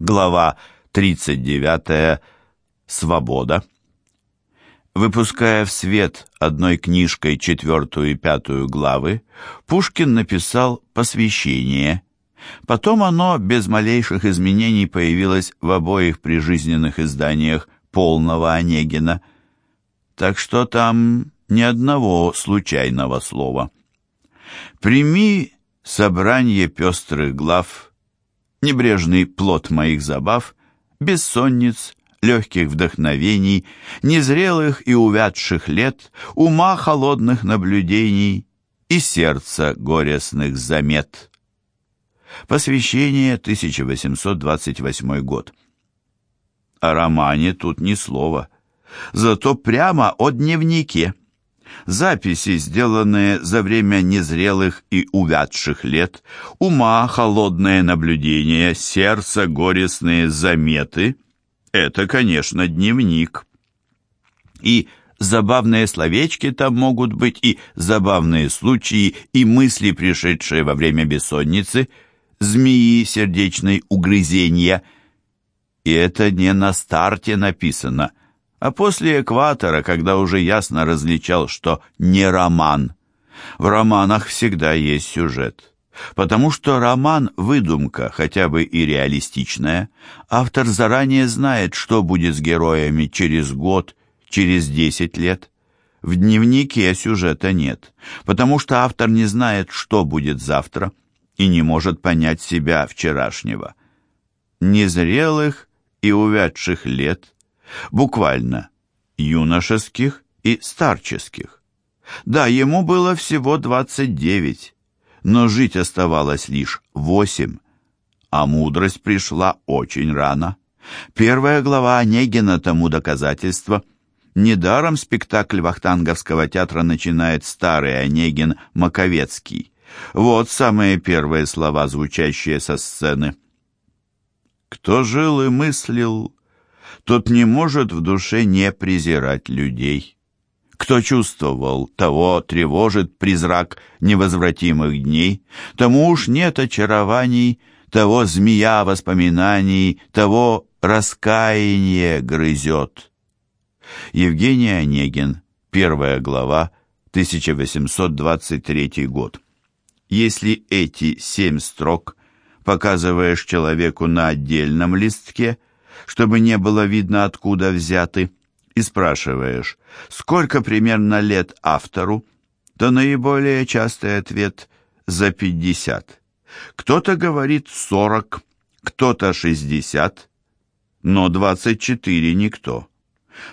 Глава 39. Свобода. Выпуская в свет одной книжкой четвертую и пятую главы, Пушкин написал «Посвящение». Потом оно без малейших изменений появилось в обоих прижизненных изданиях полного Онегина. Так что там ни одного случайного слова. «Прими собрание пестрых глав» небрежный плод моих забав, бессонниц, легких вдохновений, незрелых и увядших лет, ума холодных наблюдений и сердца горестных замет. Посвящение 1828 год. О романе тут ни слова, зато прямо о дневнике. Записи, сделанные за время незрелых и увядших лет, ума холодное наблюдение, сердце горестные заметы — это, конечно, дневник. И забавные словечки там могут быть, и забавные случаи, и мысли, пришедшие во время бессонницы, змеи сердечной угрызения. И это не на старте написано, а после экватора, когда уже ясно различал, что не роман. В романах всегда есть сюжет. Потому что роман – выдумка, хотя бы и реалистичная. Автор заранее знает, что будет с героями через год, через десять лет. В дневнике сюжета нет, потому что автор не знает, что будет завтра, и не может понять себя вчерашнего. Незрелых и увядших лет – буквально юношеских и старческих. Да, ему было всего 29, но жить оставалось лишь 8, а мудрость пришла очень рано. Первая глава Онегина тому доказательство. Недаром спектакль Вахтанговского театра начинает старый Онегин Маковецкий. Вот самые первые слова, звучащие со сцены. «Кто жил и мыслил, тот не может в душе не презирать людей. Кто чувствовал, того тревожит призрак невозвратимых дней, тому уж нет очарований, того змея воспоминаний, того раскаяние грызет. Евгений Онегин, первая глава, 1823 год. Если эти семь строк показываешь человеку на отдельном листке, чтобы не было видно, откуда взяты, и спрашиваешь, сколько примерно лет автору, то наиболее частый ответ «за пятьдесят». Кто-то говорит «сорок», кто-то «шестьдесят», но «двадцать четыре» никто.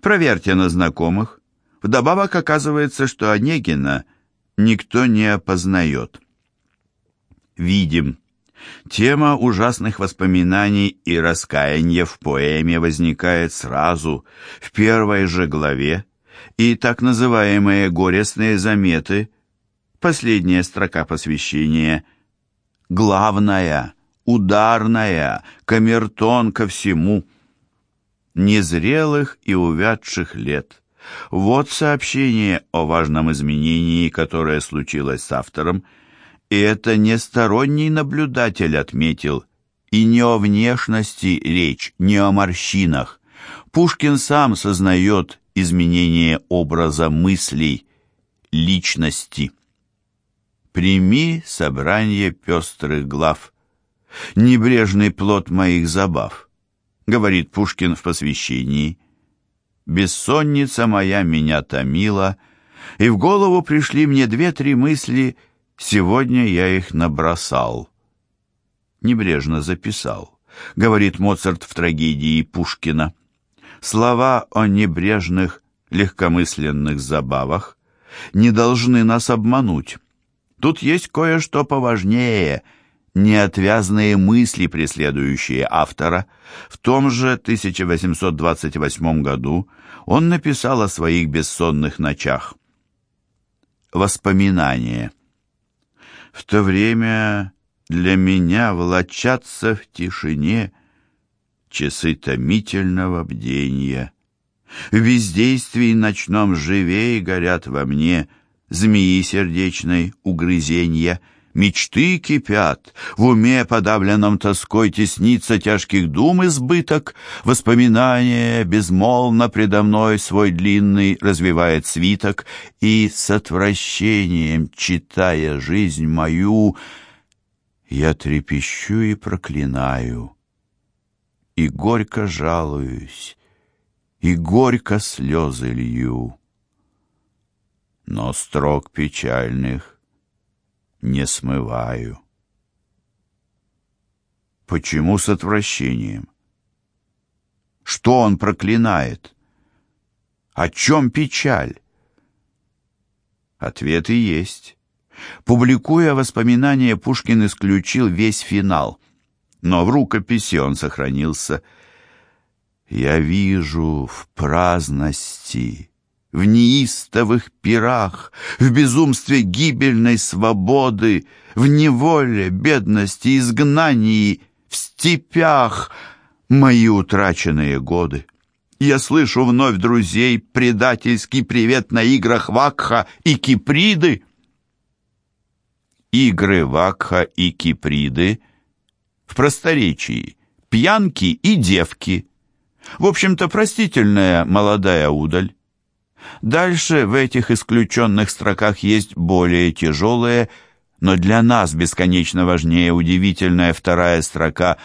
Проверьте на знакомых. Вдобавок оказывается, что Онегина никто не опознает. Видим, Тема ужасных воспоминаний и раскаяния в поэме возникает сразу, в первой же главе, и так называемые горестные заметы, последняя строка посвящения, главная, ударная, камертон ко всему, незрелых и увядших лет. Вот сообщение о важном изменении, которое случилось с автором, и это не сторонний наблюдатель отметил, и не о внешности речь, не о морщинах. Пушкин сам сознает изменение образа мыслей, личности. «Прими собрание пестрых глав, небрежный плод моих забав», говорит Пушкин в посвящении. «Бессонница моя меня томила, и в голову пришли мне две-три мысли — Сегодня я их набросал. Небрежно записал, говорит Моцарт в трагедии Пушкина. Слова о небрежных, легкомысленных забавах не должны нас обмануть. Тут есть кое-что поважнее — неотвязные мысли, преследующие автора. В том же 1828 году он написал о своих бессонных ночах. Воспоминания. В то время для меня влачатся в тишине часы томительного бдения. В бездействии ночном живей горят во мне змеи сердечной угрызенья. Мечты кипят, в уме, подавленном тоской, теснится тяжких дум избыток, воспоминания безмолвно предо мной свой длинный развивает свиток, и с отвращением, читая жизнь мою, я трепещу и проклинаю, и горько жалуюсь, и горько слезы лью. Но строк печальных не смываю. Почему с отвращением? Что он проклинает? О чем печаль? Ответы есть. Публикуя воспоминания, Пушкин исключил весь финал, но в рукописи он сохранился. «Я вижу в праздности в неистовых пирах, в безумстве гибельной свободы, в неволе, бедности, изгнании, в степях мои утраченные годы. Я слышу вновь друзей предательский привет на играх Вакха и Киприды. Игры Вакха и Киприды в просторечии пьянки и девки. В общем-то, простительная молодая удаль. Дальше в этих исключенных строках есть более тяжелые, но для нас бесконечно важнее удивительная вторая строка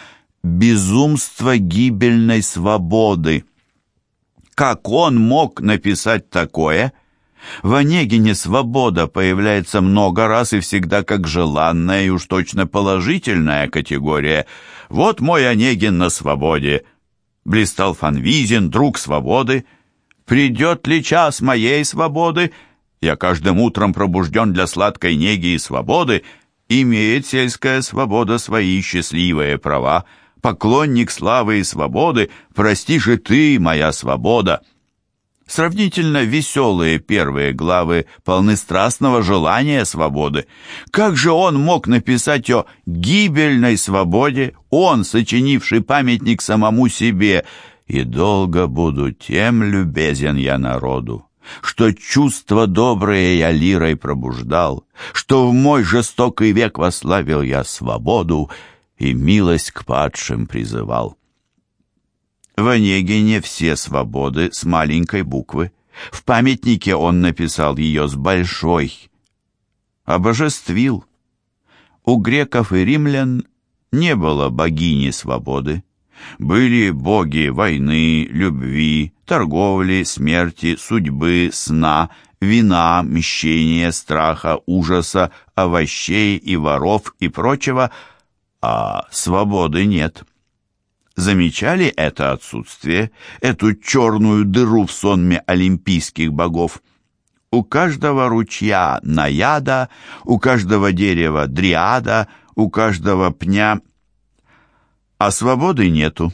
«Безумство гибельной свободы». Как он мог написать такое? В Онегине свобода появляется много раз и всегда как желанная и уж точно положительная категория. Вот мой Онегин на свободе. Блистал Фанвизин, друг свободы, Придет ли час моей свободы? Я каждым утром пробужден для сладкой неги и свободы. Имеет сельская свобода свои счастливые права. Поклонник славы и свободы, прости же ты, моя свобода. Сравнительно веселые первые главы полны страстного желания свободы. Как же он мог написать о гибельной свободе, он, сочинивший памятник самому себе, и долго буду тем любезен я народу, что чувства добрые я лирой пробуждал, что в мой жестокий век вославил я свободу и милость к падшим призывал. В Онегине все свободы с маленькой буквы. В памятнике он написал ее с большой. Обожествил. У греков и римлян не было богини свободы. Были боги войны, любви, торговли, смерти, судьбы, сна, вина, мщения, страха, ужаса, овощей и воров и прочего, а свободы нет. Замечали это отсутствие, эту черную дыру в сонме олимпийских богов? У каждого ручья наяда, у каждого дерева дриада, у каждого пня а свободы нету.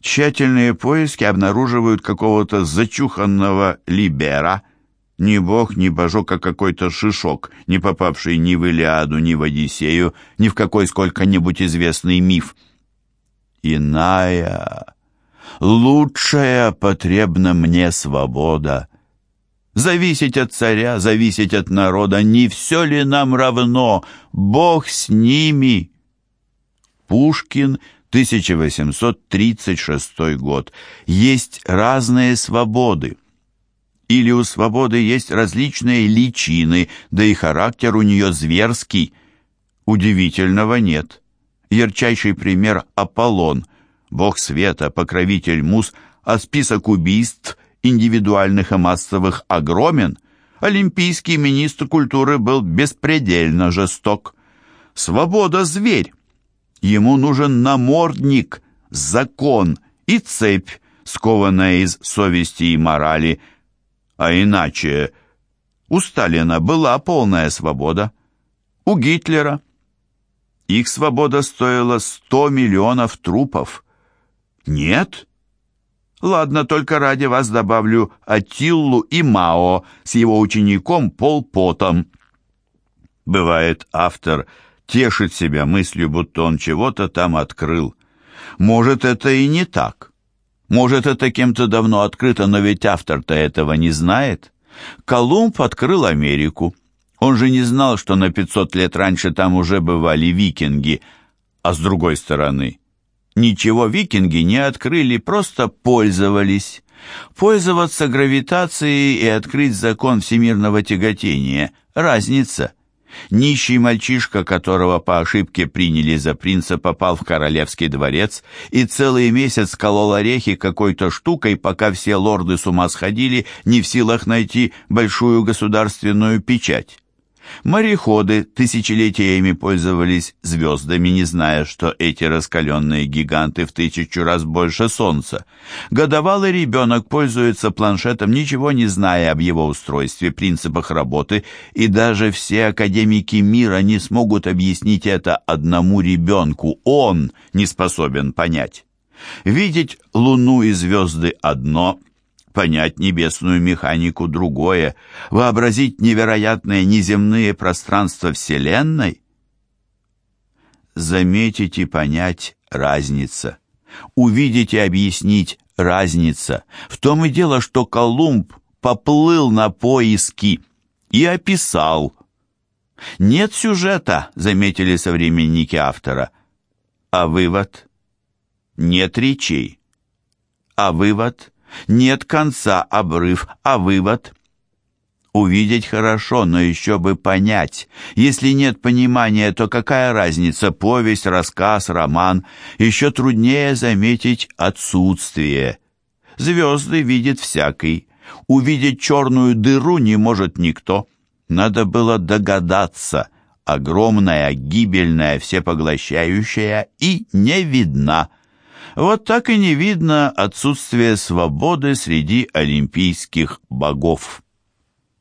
Тщательные поиски обнаруживают какого-то зачуханного либера, ни бог, ни божок, а какой-то шишок, не попавший ни в Илиаду, ни в Одиссею, ни в какой сколько-нибудь известный миф. Иная, лучшая потребна мне свобода. Зависеть от царя, зависеть от народа, не все ли нам равно? Бог с ними. Пушкин 1836 год. Есть разные свободы. Или у свободы есть различные личины, да и характер у нее зверский. Удивительного нет. Ярчайший пример – Аполлон, бог света, покровитель мус, а список убийств, индивидуальных и массовых, огромен. Олимпийский министр культуры был беспредельно жесток. Свобода – зверь. Ему нужен намордник, закон и цепь, скованная из совести и морали. А иначе у Сталина была полная свобода. У Гитлера их свобода стоила 100 миллионов трупов. Нет? Ладно, только ради вас добавлю Атиллу и Мао с его учеником Пол Потом. Бывает, автор – тешит себя мыслью, будто он чего-то там открыл. Может, это и не так. Может, это кем-то давно открыто, но ведь автор-то этого не знает. Колумб открыл Америку. Он же не знал, что на 500 лет раньше там уже бывали викинги, а с другой стороны, ничего викинги не открыли, просто пользовались. Пользоваться гравитацией и открыть закон всемирного тяготения – разница – Нищий мальчишка, которого по ошибке приняли за принца, попал в королевский дворец и целый месяц колол орехи какой-то штукой, пока все лорды с ума сходили, не в силах найти большую государственную печать. Мореходы тысячелетиями пользовались звездами, не зная, что эти раскаленные гиганты в тысячу раз больше Солнца. Годовалый ребенок пользуется планшетом, ничего не зная об его устройстве, принципах работы, и даже все академики мира не смогут объяснить это одному ребенку. Он не способен понять. Видеть Луну и звезды одно – понять небесную механику другое, вообразить невероятные неземные пространства Вселенной? Заметить и понять разница, увидеть и объяснить разница. В том и дело, что Колумб поплыл на поиски и описал. Нет сюжета, заметили современники автора. А вывод? Нет речей. А вывод? Нет конца, обрыв, а вывод? Увидеть хорошо, но еще бы понять. Если нет понимания, то какая разница, повесть, рассказ, роман? Еще труднее заметить отсутствие. Звезды видит всякий. Увидеть черную дыру не может никто. Надо было догадаться. Огромная, гибельная, всепоглощающая и не видна. Вот так и не видно отсутствие свободы среди олимпийских богов.